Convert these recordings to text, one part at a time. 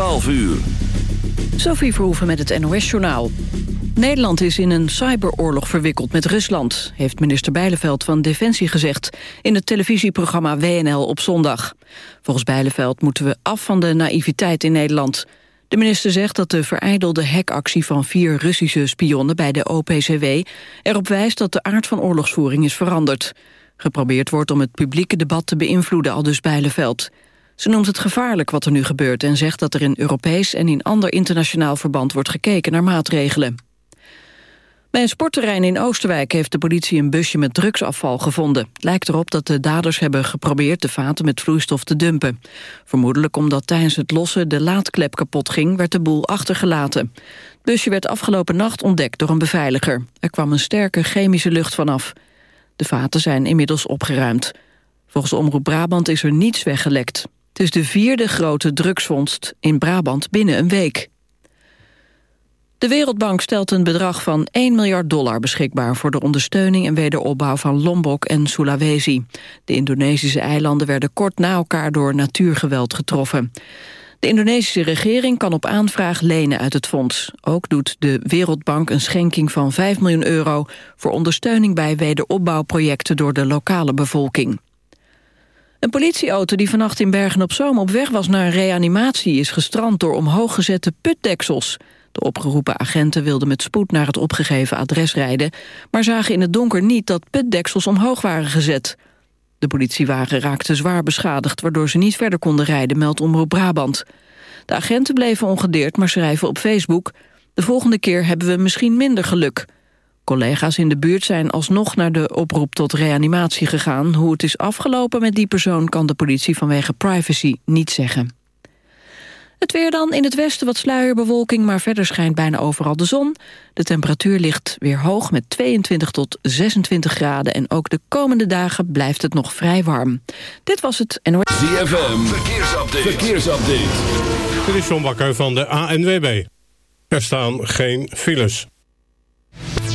12 uur. Sophie Verhoeven met het NOS-journaal. Nederland is in een cyberoorlog verwikkeld met Rusland... heeft minister Bijleveld van Defensie gezegd... in het televisieprogramma WNL op zondag. Volgens Bijleveld moeten we af van de naïviteit in Nederland. De minister zegt dat de vereidelde hackactie van vier Russische spionnen... bij de OPCW erop wijst dat de aard van oorlogsvoering is veranderd. Geprobeerd wordt om het publieke debat te beïnvloeden, al dus Bijleveld... Ze noemt het gevaarlijk wat er nu gebeurt en zegt dat er in Europees en in ander internationaal verband wordt gekeken naar maatregelen. Bij een sportterrein in Oosterwijk heeft de politie een busje met drugsafval gevonden. Lijkt erop dat de daders hebben geprobeerd de vaten met vloeistof te dumpen. Vermoedelijk omdat tijdens het lossen de laadklep kapot ging, werd de boel achtergelaten. Het busje werd afgelopen nacht ontdekt door een beveiliger. Er kwam een sterke chemische lucht vanaf. De vaten zijn inmiddels opgeruimd. Volgens Omroep Brabant is er niets weggelekt. Is de vierde grote drugsvondst in Brabant binnen een week. De Wereldbank stelt een bedrag van 1 miljard dollar beschikbaar... voor de ondersteuning en wederopbouw van Lombok en Sulawesi. De Indonesische eilanden werden kort na elkaar door natuurgeweld getroffen. De Indonesische regering kan op aanvraag lenen uit het fonds. Ook doet de Wereldbank een schenking van 5 miljoen euro... voor ondersteuning bij wederopbouwprojecten door de lokale bevolking. Een politieauto die vannacht in Bergen-op-Zoom op weg was naar een reanimatie... is gestrand door omhoog gezette putdeksels. De opgeroepen agenten wilden met spoed naar het opgegeven adres rijden... maar zagen in het donker niet dat putdeksels omhoog waren gezet. De politiewagen raakte zwaar beschadigd... waardoor ze niet verder konden rijden, meldt Omroep Brabant. De agenten bleven ongedeerd, maar schrijven op Facebook... de volgende keer hebben we misschien minder geluk... Collega's in de buurt zijn alsnog naar de oproep tot reanimatie gegaan. Hoe het is afgelopen met die persoon kan de politie vanwege privacy niet zeggen. Het weer dan in het westen wat sluierbewolking, maar verder schijnt bijna overal de zon. De temperatuur ligt weer hoog met 22 tot 26 graden... en ook de komende dagen blijft het nog vrij warm. Dit was het NOS. ZFM, verkeersupdate. verkeersupdate. Dit is John Bakker van de ANWB. Er staan geen files.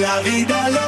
La vida loca,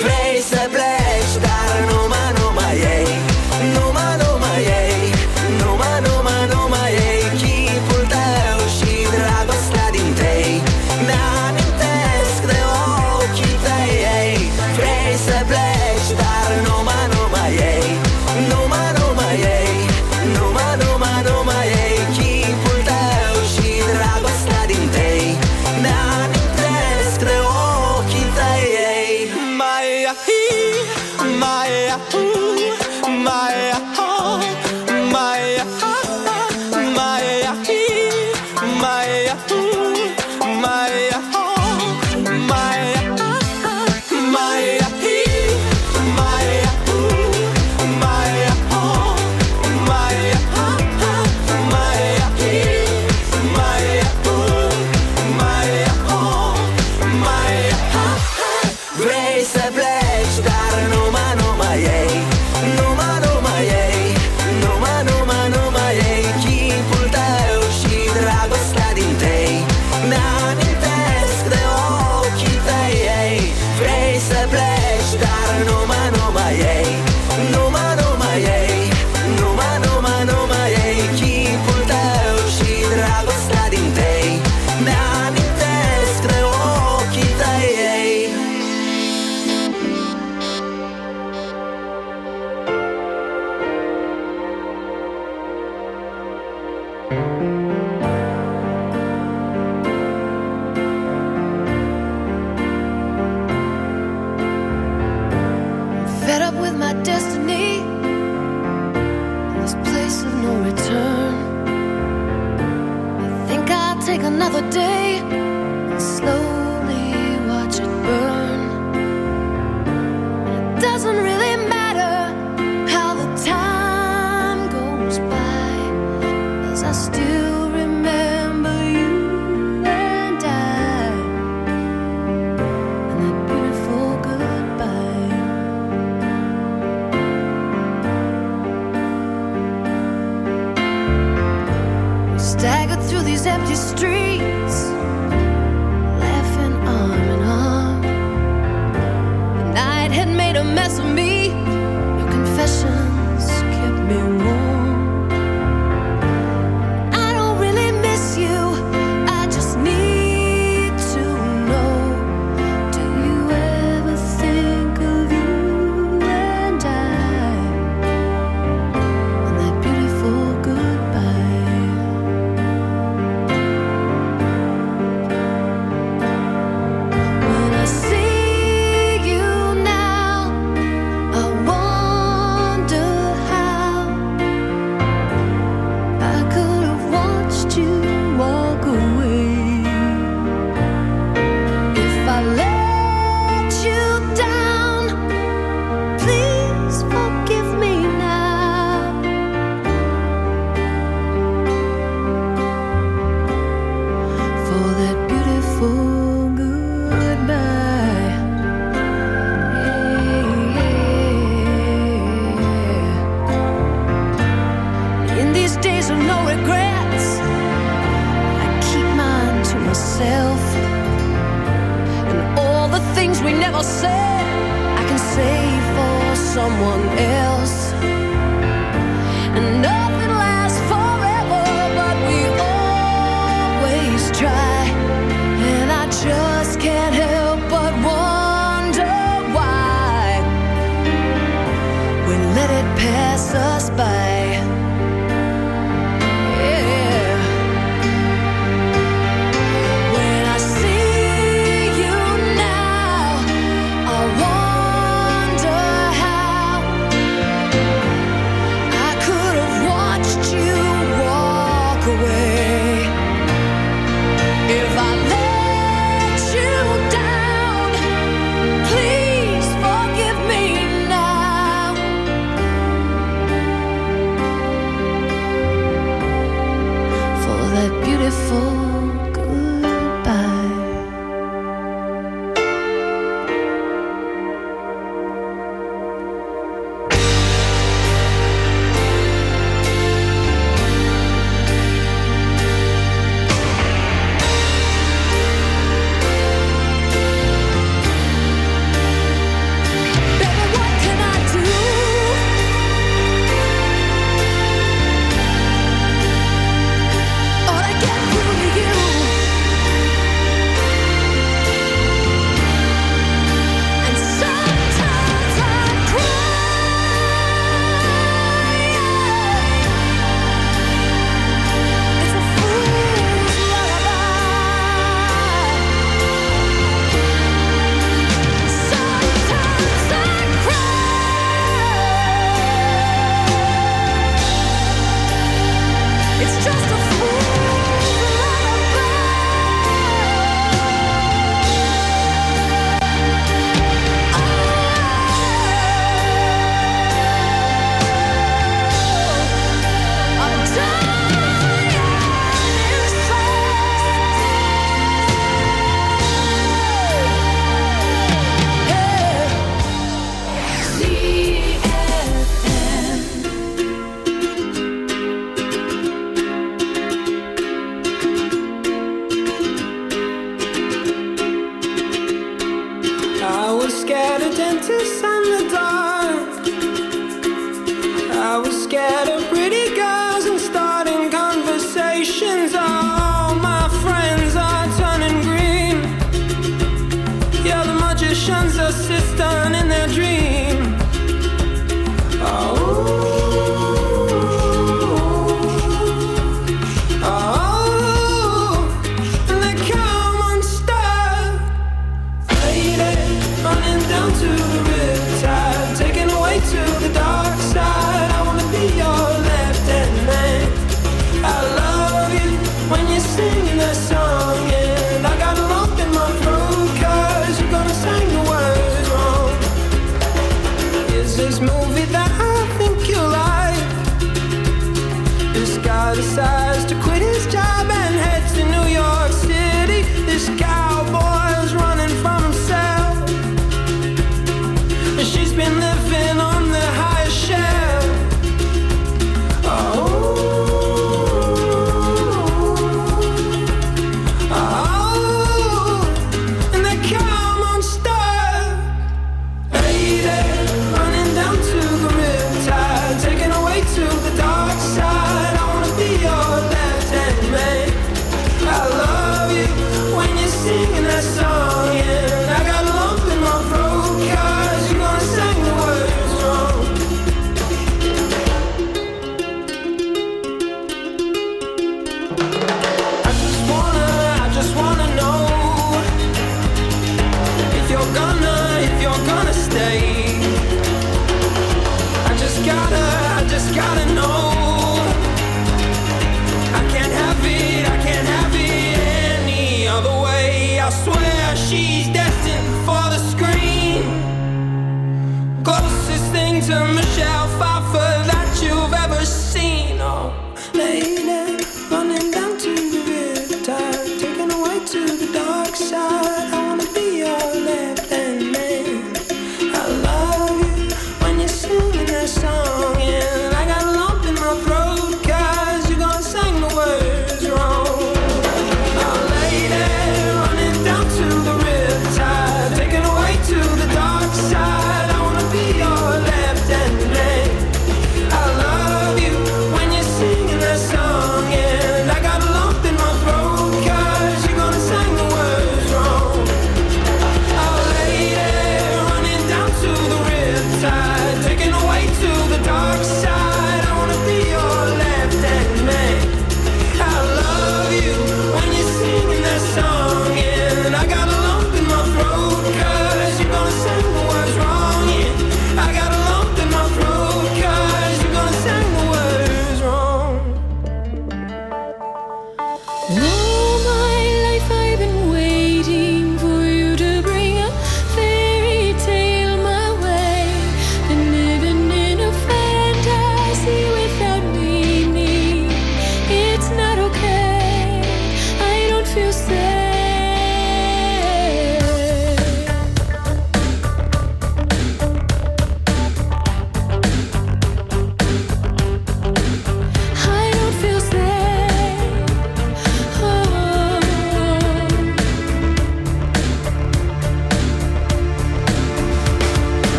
Vrei să pleci, dar nu mă nu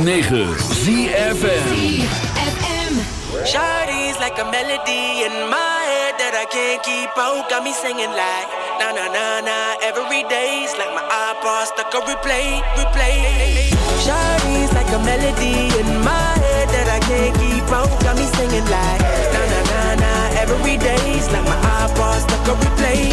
106.9 ZFM. Shawty's like a melody in my head that I can't keep out. Got me singing like na na na na every day's like my iPod stuck on replay, replay. Shawty's like a melody in my head that I can't keep out. Got me singing like na na na na every day's like my iPod stuck on replay,